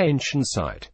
ancient site.